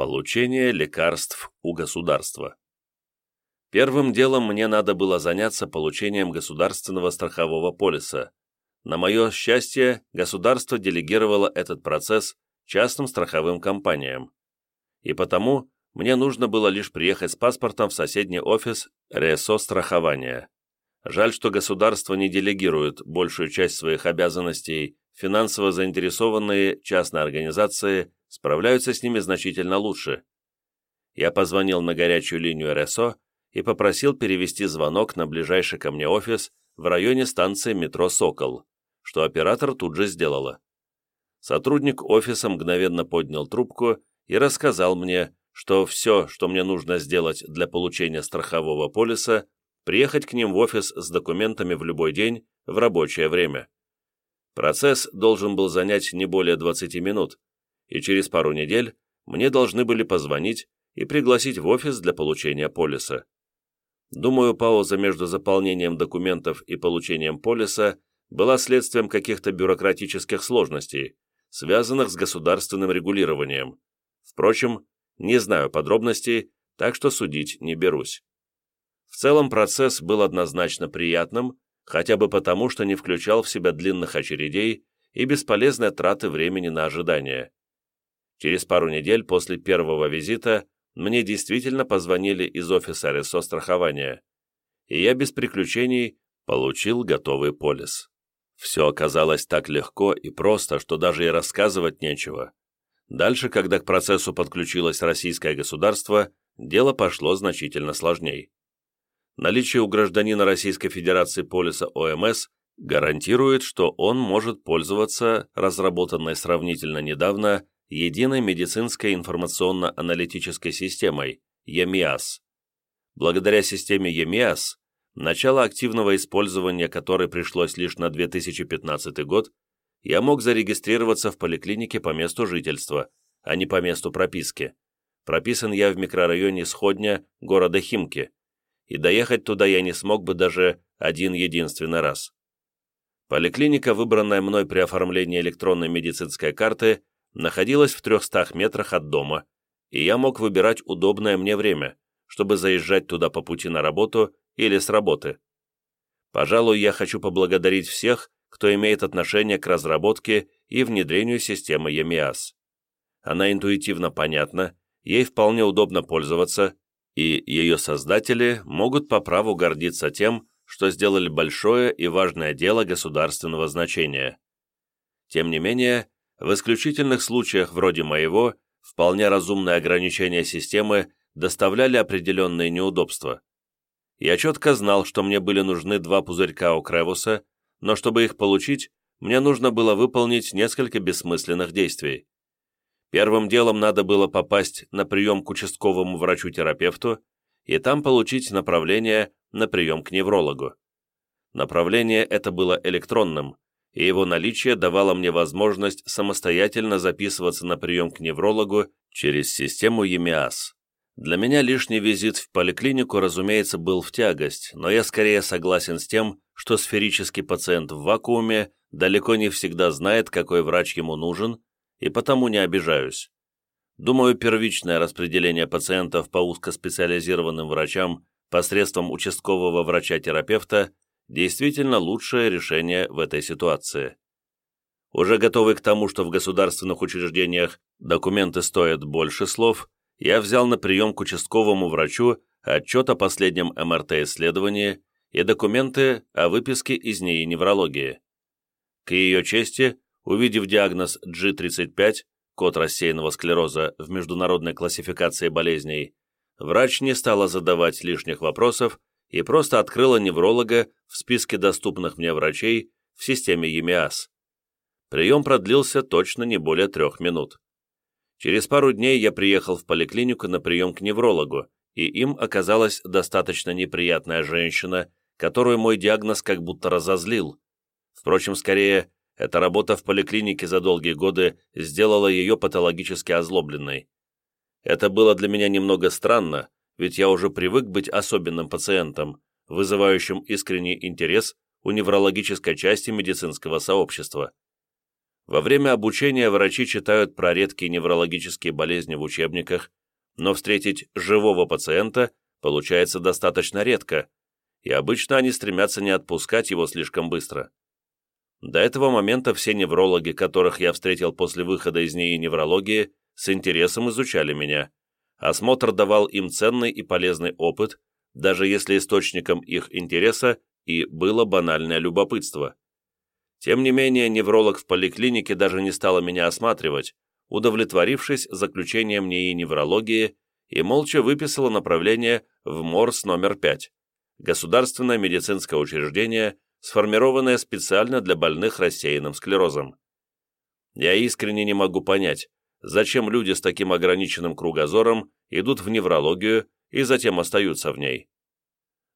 Получение лекарств у государства. Первым делом мне надо было заняться получением государственного страхового полиса. На мое счастье, государство делегировало этот процесс частным страховым компаниям. И потому мне нужно было лишь приехать с паспортом в соседний офис РСО страхования. Жаль, что государство не делегирует большую часть своих обязанностей, финансово заинтересованные частные организации справляются с ними значительно лучше. Я позвонил на горячую линию РСО и попросил перевести звонок на ближайший ко мне офис в районе станции метро «Сокол», что оператор тут же сделала. Сотрудник офиса мгновенно поднял трубку и рассказал мне, что все, что мне нужно сделать для получения страхового полиса, приехать к ним в офис с документами в любой день в рабочее время. Процесс должен был занять не более 20 минут, и через пару недель мне должны были позвонить и пригласить в офис для получения полиса. Думаю, пауза между заполнением документов и получением полиса была следствием каких-то бюрократических сложностей, связанных с государственным регулированием. Впрочем, не знаю подробностей, так что судить не берусь. В целом процесс был однозначно приятным, хотя бы потому, что не включал в себя длинных очередей и бесполезной траты времени на ожидание. Через пару недель после первого визита мне действительно позвонили из офиса РСО страхования, и я без приключений получил готовый полис. Все оказалось так легко и просто, что даже и рассказывать нечего. Дальше, когда к процессу подключилось российское государство, дело пошло значительно сложней. Наличие у гражданина Российской Федерации полиса ОМС гарантирует, что он может пользоваться разработанной сравнительно недавно Единой медицинской информационно-аналитической системой ЕМИАС. Благодаря системе ЕМИАС, начало активного использования которой пришлось лишь на 2015 год, я мог зарегистрироваться в поликлинике по месту жительства, а не по месту прописки. Прописан я в микрорайоне Сходня города Химки, и доехать туда я не смог бы даже один единственный раз. Поликлиника, выбранная мной при оформлении электронной медицинской карты, находилась в 300 метрах от дома, и я мог выбирать удобное мне время, чтобы заезжать туда по пути на работу или с работы. Пожалуй, я хочу поблагодарить всех, кто имеет отношение к разработке и внедрению системы EMIAS. Она интуитивно понятна, ей вполне удобно пользоваться, и ее создатели могут по праву гордиться тем, что сделали большое и важное дело государственного значения. Тем не менее, в исключительных случаях вроде моего, вполне разумные ограничения системы доставляли определенные неудобства. Я четко знал, что мне были нужны два пузырька у Кревуса, но чтобы их получить, мне нужно было выполнить несколько бессмысленных действий. Первым делом надо было попасть на прием к участковому врачу-терапевту и там получить направление на прием к неврологу. Направление это было электронным, и его наличие давало мне возможность самостоятельно записываться на прием к неврологу через систему ЕМИАС. Для меня лишний визит в поликлинику, разумеется, был в тягость, но я скорее согласен с тем, что сферический пациент в вакууме далеко не всегда знает, какой врач ему нужен, и потому не обижаюсь. Думаю, первичное распределение пациентов по узкоспециализированным врачам посредством участкового врача-терапевта действительно лучшее решение в этой ситуации. Уже готовый к тому, что в государственных учреждениях документы стоят больше слов, я взял на прием к участковому врачу отчет о последнем МРТ-исследовании и документы о выписке из НИИ неврологии. К ее чести, увидев диагноз G35, код рассеянного склероза в международной классификации болезней, врач не стала задавать лишних вопросов и просто открыла невролога в списке доступных мне врачей в системе ЕМИАС. Прием продлился точно не более трех минут. Через пару дней я приехал в поликлинику на прием к неврологу, и им оказалась достаточно неприятная женщина, которую мой диагноз как будто разозлил. Впрочем, скорее, эта работа в поликлинике за долгие годы сделала ее патологически озлобленной. Это было для меня немного странно, ведь я уже привык быть особенным пациентом, вызывающим искренний интерес у неврологической части медицинского сообщества. Во время обучения врачи читают про редкие неврологические болезни в учебниках, но встретить живого пациента получается достаточно редко, и обычно они стремятся не отпускать его слишком быстро. До этого момента все неврологи, которых я встретил после выхода из НИИ неврологии, с интересом изучали меня. Осмотр давал им ценный и полезный опыт, даже если источником их интереса и было банальное любопытство. Тем не менее, невролог в поликлинике даже не стала меня осматривать, удовлетворившись заключением НИИ неврологии и молча выписала направление в МОРС номер 5, государственное медицинское учреждение, сформированное специально для больных рассеянным склерозом. Я искренне не могу понять, зачем люди с таким ограниченным кругозором идут в неврологию и затем остаются в ней.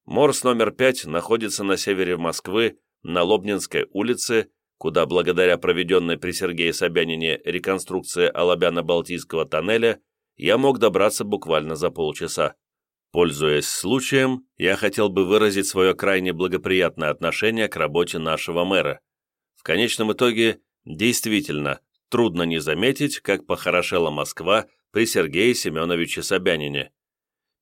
МОРС номер 5 находится на севере Москвы на Лобнинской улице, куда благодаря проведенной при Сергее Собянине реконструкции Алабяно-Балтийского тоннеля я мог добраться буквально за полчаса. Пользуясь случаем, я хотел бы выразить свое крайне благоприятное отношение к работе нашего мэра. В конечном итоге, действительно, трудно не заметить, как похорошела Москва при Сергее Семеновиче Собянине.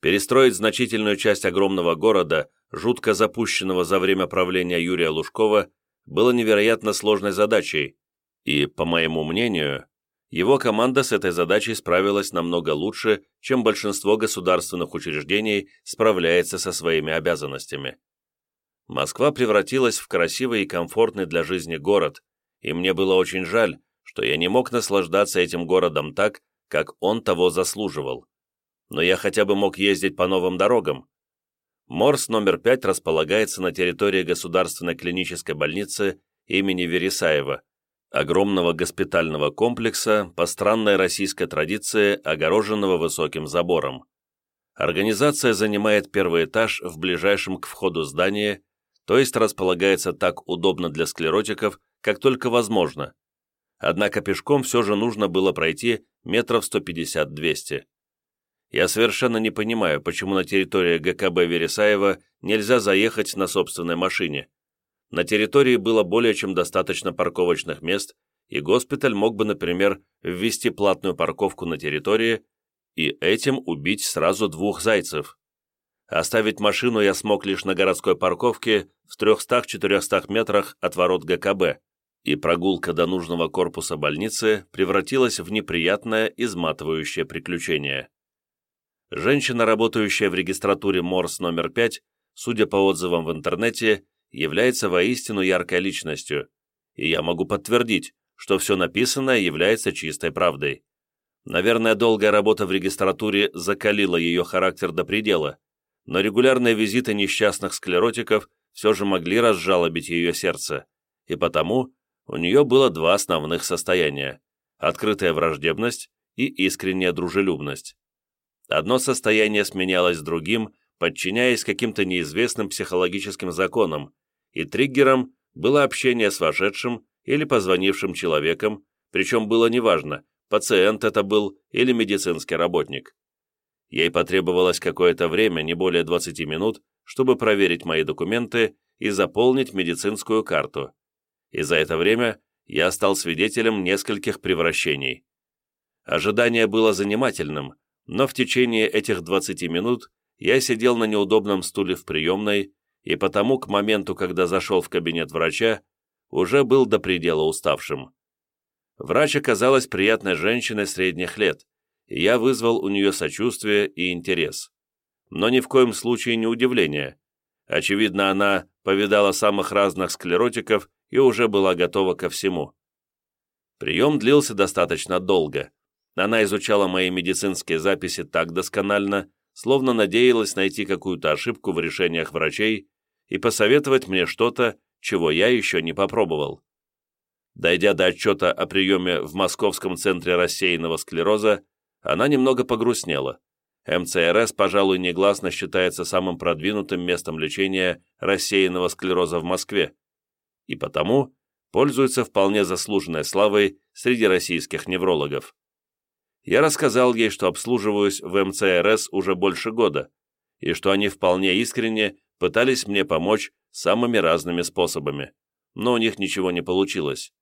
Перестроить значительную часть огромного города жутко запущенного за время правления Юрия Лужкова, было невероятно сложной задачей, и, по моему мнению, его команда с этой задачей справилась намного лучше, чем большинство государственных учреждений справляется со своими обязанностями. Москва превратилась в красивый и комфортный для жизни город, и мне было очень жаль, что я не мог наслаждаться этим городом так, как он того заслуживал. Но я хотя бы мог ездить по новым дорогам, Морс номер 5 располагается на территории Государственной клинической больницы имени Вересаева, огромного госпитального комплекса по странной российской традиции, огороженного высоким забором. Организация занимает первый этаж в ближайшем к входу здании, то есть располагается так удобно для склеротиков, как только возможно. Однако пешком все же нужно было пройти метров 150-200. Я совершенно не понимаю, почему на территории ГКБ Вересаева нельзя заехать на собственной машине. На территории было более чем достаточно парковочных мест, и госпиталь мог бы, например, ввести платную парковку на территории и этим убить сразу двух зайцев. Оставить машину я смог лишь на городской парковке в 300-400 метрах от ворот ГКБ, и прогулка до нужного корпуса больницы превратилась в неприятное, изматывающее приключение. Женщина, работающая в регистратуре МОРС номер 5, судя по отзывам в интернете, является воистину яркой личностью, и я могу подтвердить, что все написанное является чистой правдой. Наверное, долгая работа в регистратуре закалила ее характер до предела, но регулярные визиты несчастных склеротиков все же могли разжалобить ее сердце, и потому у нее было два основных состояния – открытая враждебность и искренняя дружелюбность. Одно состояние сменялось другим, подчиняясь каким-то неизвестным психологическим законам, и триггером было общение с вошедшим или позвонившим человеком, причем было неважно, пациент это был или медицинский работник. Ей потребовалось какое-то время, не более 20 минут, чтобы проверить мои документы и заполнить медицинскую карту. И за это время я стал свидетелем нескольких превращений. Ожидание было занимательным, но в течение этих 20 минут я сидел на неудобном стуле в приемной, и потому к моменту, когда зашел в кабинет врача, уже был до предела уставшим. Врач оказалась приятной женщиной средних лет, и я вызвал у нее сочувствие и интерес. Но ни в коем случае не удивление. Очевидно, она повидала самых разных склеротиков и уже была готова ко всему. Прием длился достаточно долго, она изучала мои медицинские записи так досконально, словно надеялась найти какую-то ошибку в решениях врачей и посоветовать мне что-то, чего я еще не попробовал. Дойдя до отчета о приеме в Московском центре рассеянного склероза, она немного погрустнела. МЦРС, пожалуй, негласно считается самым продвинутым местом лечения рассеянного склероза в Москве, и потому пользуется вполне заслуженной славой среди российских неврологов я рассказал ей, что обслуживаюсь в МЦРС уже больше года, и что они вполне искренне пытались мне помочь самыми разными способами, но у них ничего не получилось.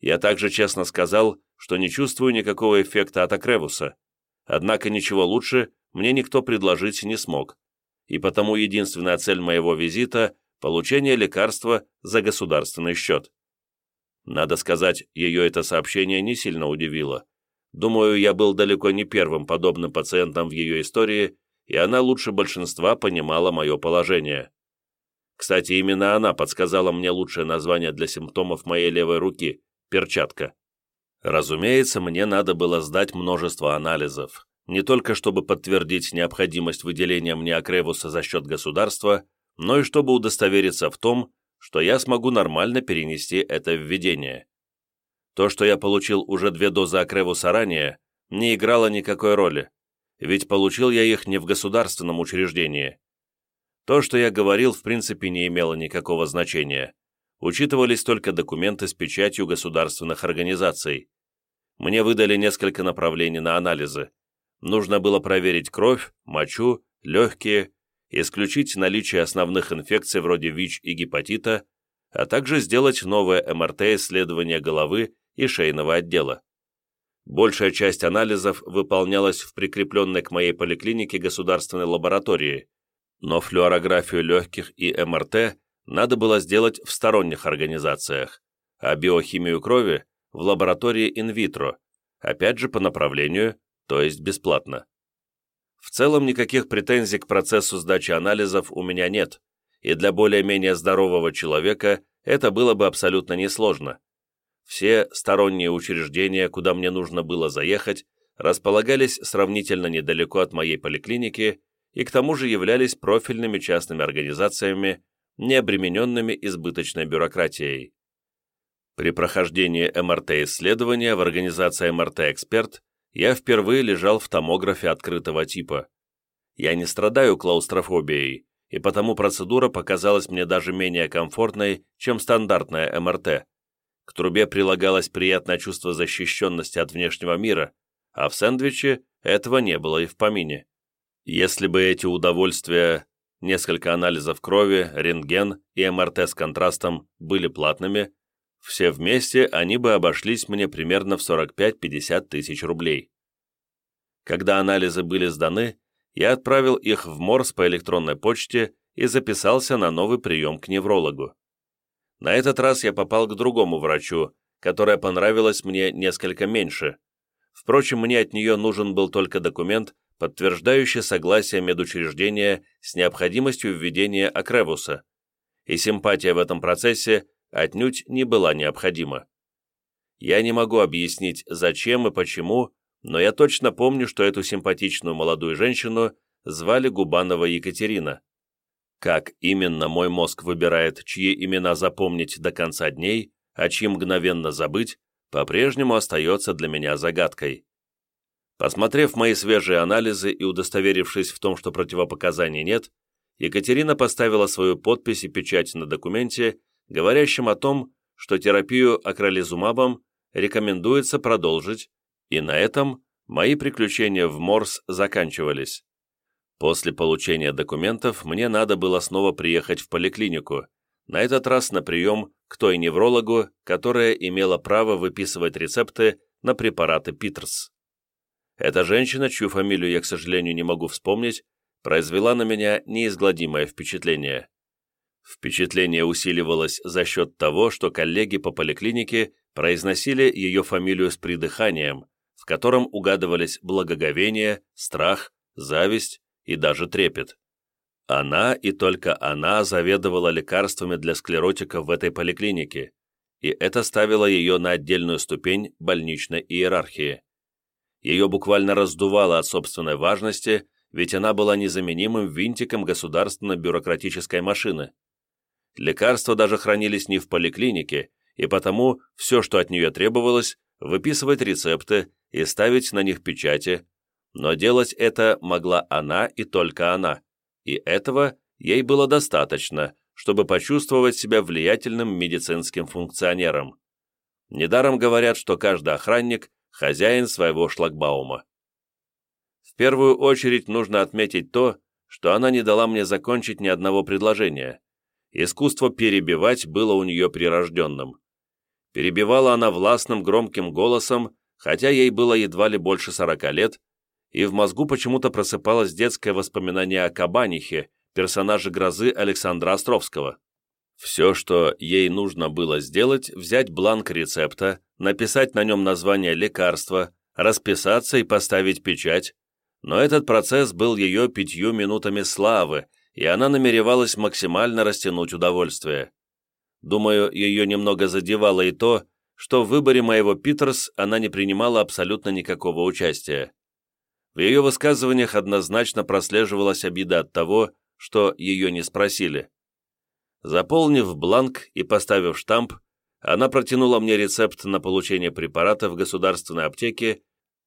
Я также честно сказал, что не чувствую никакого эффекта от Акревуса, однако ничего лучше мне никто предложить не смог, и потому единственная цель моего визита – получение лекарства за государственный счет. Надо сказать, ее это сообщение не сильно удивило. Думаю, я был далеко не первым подобным пациентом в ее истории, и она лучше большинства понимала мое положение. Кстати, именно она подсказала мне лучшее название для симптомов моей левой руки – перчатка. Разумеется, мне надо было сдать множество анализов, не только чтобы подтвердить необходимость выделения мне акревуса за счет государства, но и чтобы удостовериться в том, что я смогу нормально перенести это введение. То, что я получил уже две дозы акревуса ранее, не играло никакой роли, ведь получил я их не в государственном учреждении. То, что я говорил, в принципе не имело никакого значения. Учитывались только документы с печатью государственных организаций. Мне выдали несколько направлений на анализы. Нужно было проверить кровь, мочу, легкие, исключить наличие основных инфекций вроде ВИЧ и гепатита, а также сделать новое МРТ-исследование головы и шейного отдела. Большая часть анализов выполнялась в прикрепленной к моей поликлинике государственной лаборатории, но флюорографию легких и МРТ надо было сделать в сторонних организациях, а биохимию крови в лаборатории инвитро, опять же по направлению, то есть бесплатно. В целом никаких претензий к процессу сдачи анализов у меня нет, и для более-менее здорового человека это было бы абсолютно несложно. Все сторонние учреждения, куда мне нужно было заехать, располагались сравнительно недалеко от моей поликлиники и к тому же являлись профильными частными организациями, не обремененными избыточной бюрократией. При прохождении МРТ-исследования в организации МРТ-эксперт я впервые лежал в томографе открытого типа. Я не страдаю клаустрофобией, и потому процедура показалась мне даже менее комфортной, чем стандартная МРТ. К трубе прилагалось приятное чувство защищенности от внешнего мира, а в сэндвиче этого не было и в помине. Если бы эти удовольствия, несколько анализов крови, рентген и МРТ с контрастом были платными, все вместе они бы обошлись мне примерно в 45-50 тысяч рублей. Когда анализы были сданы, я отправил их в Морс по электронной почте и записался на новый прием к неврологу. На этот раз я попал к другому врачу, которая понравилась мне несколько меньше. Впрочем, мне от нее нужен был только документ, подтверждающий согласие медучреждения с необходимостью введения акревуса, и симпатия в этом процессе отнюдь не была необходима. Я не могу объяснить, зачем и почему, но я точно помню, что эту симпатичную молодую женщину звали Губанова Екатерина. Как именно мой мозг выбирает, чьи имена запомнить до конца дней, а чьи мгновенно забыть, по-прежнему остается для меня загадкой. Посмотрев мои свежие анализы и удостоверившись в том, что противопоказаний нет, Екатерина поставила свою подпись и печать на документе, говорящем о том, что терапию акролизумабом рекомендуется продолжить, и на этом мои приключения в Морс заканчивались. После получения документов мне надо было снова приехать в поликлинику, на этот раз на прием к той неврологу, которая имела право выписывать рецепты на препараты Питерс. Эта женщина, чью фамилию я, к сожалению, не могу вспомнить, произвела на меня неизгладимое впечатление. Впечатление усиливалось за счет того, что коллеги по поликлинике произносили ее фамилию с придыханием, в котором угадывались благоговение, страх, зависть и даже трепет. Она и только она заведовала лекарствами для склеротиков в этой поликлинике, и это ставило ее на отдельную ступень больничной иерархии. Ее буквально раздувало от собственной важности, ведь она была незаменимым винтиком государственной бюрократической машины. Лекарства даже хранились не в поликлинике, и потому все, что от нее требовалось, выписывать рецепты и ставить на них печати, но делать это могла она и только она, и этого ей было достаточно, чтобы почувствовать себя влиятельным медицинским функционером. Недаром говорят, что каждый охранник – хозяин своего шлагбаума. В первую очередь нужно отметить то, что она не дала мне закончить ни одного предложения. Искусство перебивать было у нее прирожденным. Перебивала она властным громким голосом, хотя ей было едва ли больше сорока лет, и в мозгу почему-то просыпалось детское воспоминание о Кабанихе, персонаже «Грозы» Александра Островского. Все, что ей нужно было сделать, взять бланк рецепта, написать на нем название лекарства, расписаться и поставить печать, но этот процесс был ее пятью минутами славы, и она намеревалась максимально растянуть удовольствие. Думаю, ее немного задевало и то, что в выборе моего Питерс она не принимала абсолютно никакого участия. В ее высказываниях однозначно прослеживалась обида от того, что ее не спросили. Заполнив бланк и поставив штамп, она протянула мне рецепт на получение препарата в государственной аптеке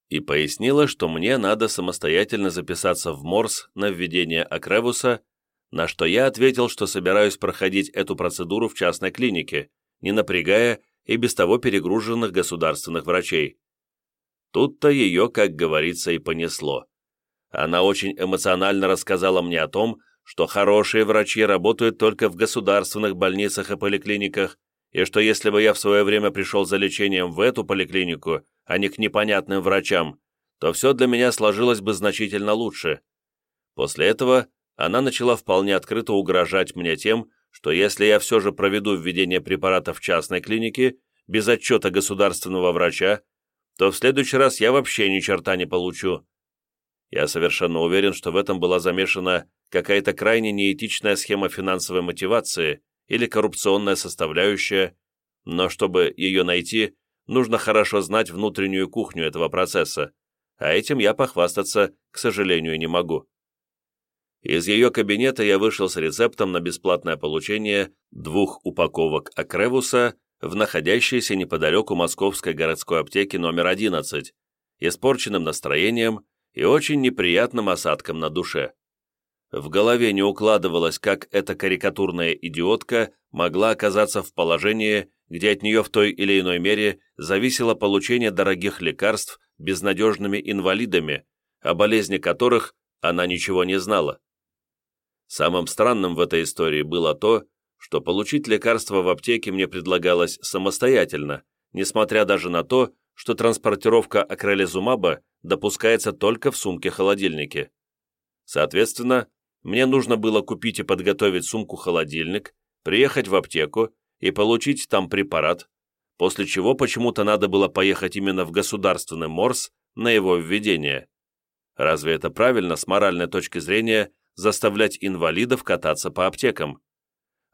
и пояснила, что мне надо самостоятельно записаться в МОРС на введение Акревуса, на что я ответил, что собираюсь проходить эту процедуру в частной клинике, не напрягая и без того перегруженных государственных врачей. Тут-то ее, как говорится, и понесло. Она очень эмоционально рассказала мне о том, что хорошие врачи работают только в государственных больницах и поликлиниках, и что если бы я в свое время пришел за лечением в эту поликлинику, а не к непонятным врачам, то все для меня сложилось бы значительно лучше. После этого она начала вполне открыто угрожать мне тем, что если я все же проведу введение препарата в частной клинике, без отчета государственного врача, то в следующий раз я вообще ни черта не получу. Я совершенно уверен, что в этом была замешана какая-то крайне неэтичная схема финансовой мотивации или коррупционная составляющая, но чтобы ее найти, нужно хорошо знать внутреннюю кухню этого процесса, а этим я похвастаться, к сожалению, не могу. Из ее кабинета я вышел с рецептом на бесплатное получение двух упаковок Акревуса в находящейся неподалеку московской городской аптеке номер 11, испорченным настроением и очень неприятным осадком на душе. В голове не укладывалось, как эта карикатурная идиотка могла оказаться в положении, где от нее в той или иной мере зависело получение дорогих лекарств безнадежными инвалидами, о болезни которых она ничего не знала. Самым странным в этой истории было то, что получить лекарство в аптеке мне предлагалось самостоятельно, несмотря даже на то, что транспортировка акрелизумаба допускается только в сумке-холодильнике. Соответственно, мне нужно было купить и подготовить сумку-холодильник, приехать в аптеку и получить там препарат, после чего почему-то надо было поехать именно в государственный МОРС на его введение. Разве это правильно с моральной точки зрения заставлять инвалидов кататься по аптекам?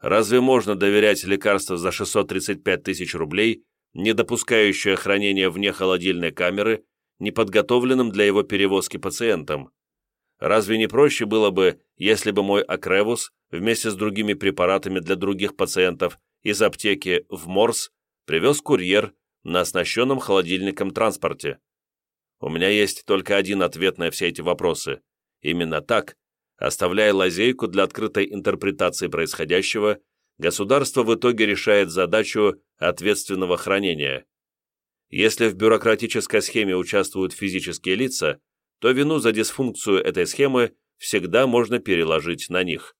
Разве можно доверять лекарству за 635 тысяч рублей, не допускающее хранения вне холодильной камеры, неподготовленным для его перевозки пациентам? Разве не проще было бы, если бы мой Акревус вместе с другими препаратами для других пациентов из аптеки в Морс привез курьер на оснащенном холодильником транспорте? У меня есть только один ответ на все эти вопросы. Именно так, оставляя лазейку для открытой интерпретации происходящего, государство в итоге решает задачу ответственного хранения. Если в бюрократической схеме участвуют физические лица, то вину за дисфункцию этой схемы всегда можно переложить на них.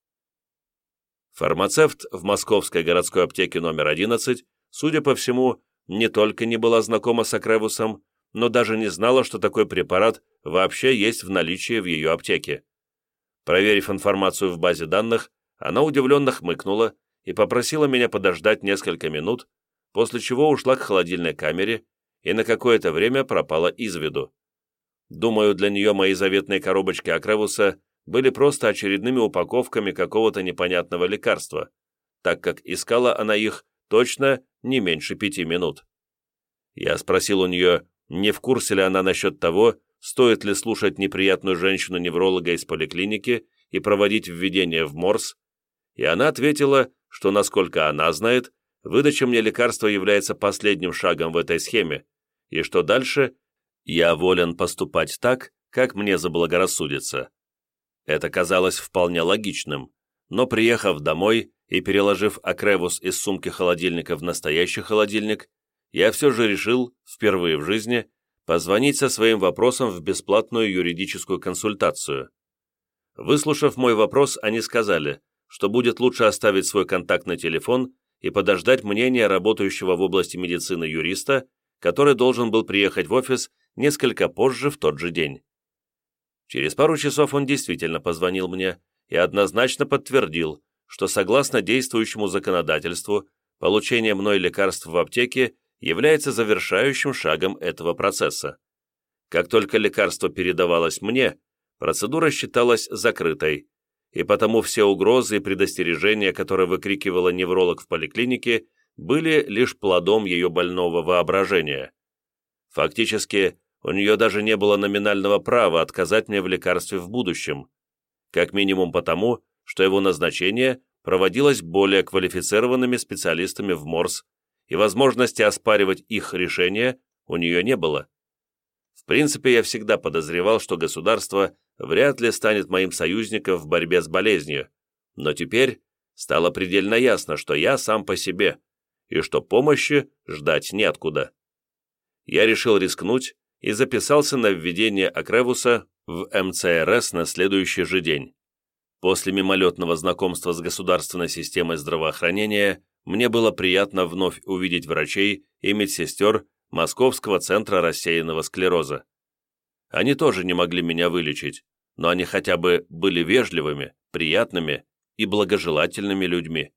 Фармацевт в московской городской аптеке номер 11, судя по всему, не только не была знакома с Акревусом, но даже не знала, что такой препарат вообще есть в наличии в ее аптеке. Проверив информацию в базе данных, она удивленно хмыкнула и попросила меня подождать несколько минут, после чего ушла к холодильной камере и на какое-то время пропала из виду. Думаю, для нее мои заветные коробочки Акревуса были просто очередными упаковками какого-то непонятного лекарства, так как искала она их точно не меньше пяти минут. Я спросил у нее, не в курсе ли она насчет того, стоит ли слушать неприятную женщину-невролога из поликлиники и проводить введение в МОРС, и она ответила, что, насколько она знает, выдача мне лекарства является последним шагом в этой схеме, и что дальше я волен поступать так, как мне заблагорассудится. Это казалось вполне логичным, но приехав домой и переложив акревус из сумки холодильника в настоящий холодильник, я все же решил, впервые в жизни, позвонить со своим вопросом в бесплатную юридическую консультацию. Выслушав мой вопрос, они сказали, что будет лучше оставить свой контактный телефон и подождать мнения работающего в области медицины юриста, который должен был приехать в офис несколько позже в тот же день. Через пару часов он действительно позвонил мне и однозначно подтвердил, что согласно действующему законодательству, получение мной лекарств в аптеке является завершающим шагом этого процесса. Как только лекарство передавалось мне, процедура считалась закрытой, и потому все угрозы и предостережения, которые выкрикивала невролог в поликлинике, были лишь плодом ее больного воображения. Фактически, у нее даже не было номинального права отказать мне в лекарстве в будущем, как минимум потому, что его назначение проводилось более квалифицированными специалистами в МОРС, и возможности оспаривать их решения у нее не было. В принципе, я всегда подозревал, что государство вряд ли станет моим союзником в борьбе с болезнью, но теперь стало предельно ясно, что я сам по себе, и что помощи ждать неоткуда. Я решил рискнуть и записался на введение Акревуса в МЦРС на следующий же день. После мимолетного знакомства с государственной системой здравоохранения мне было приятно вновь увидеть врачей и медсестер Московского центра рассеянного склероза. Они тоже не могли меня вылечить, но они хотя бы были вежливыми, приятными и благожелательными людьми.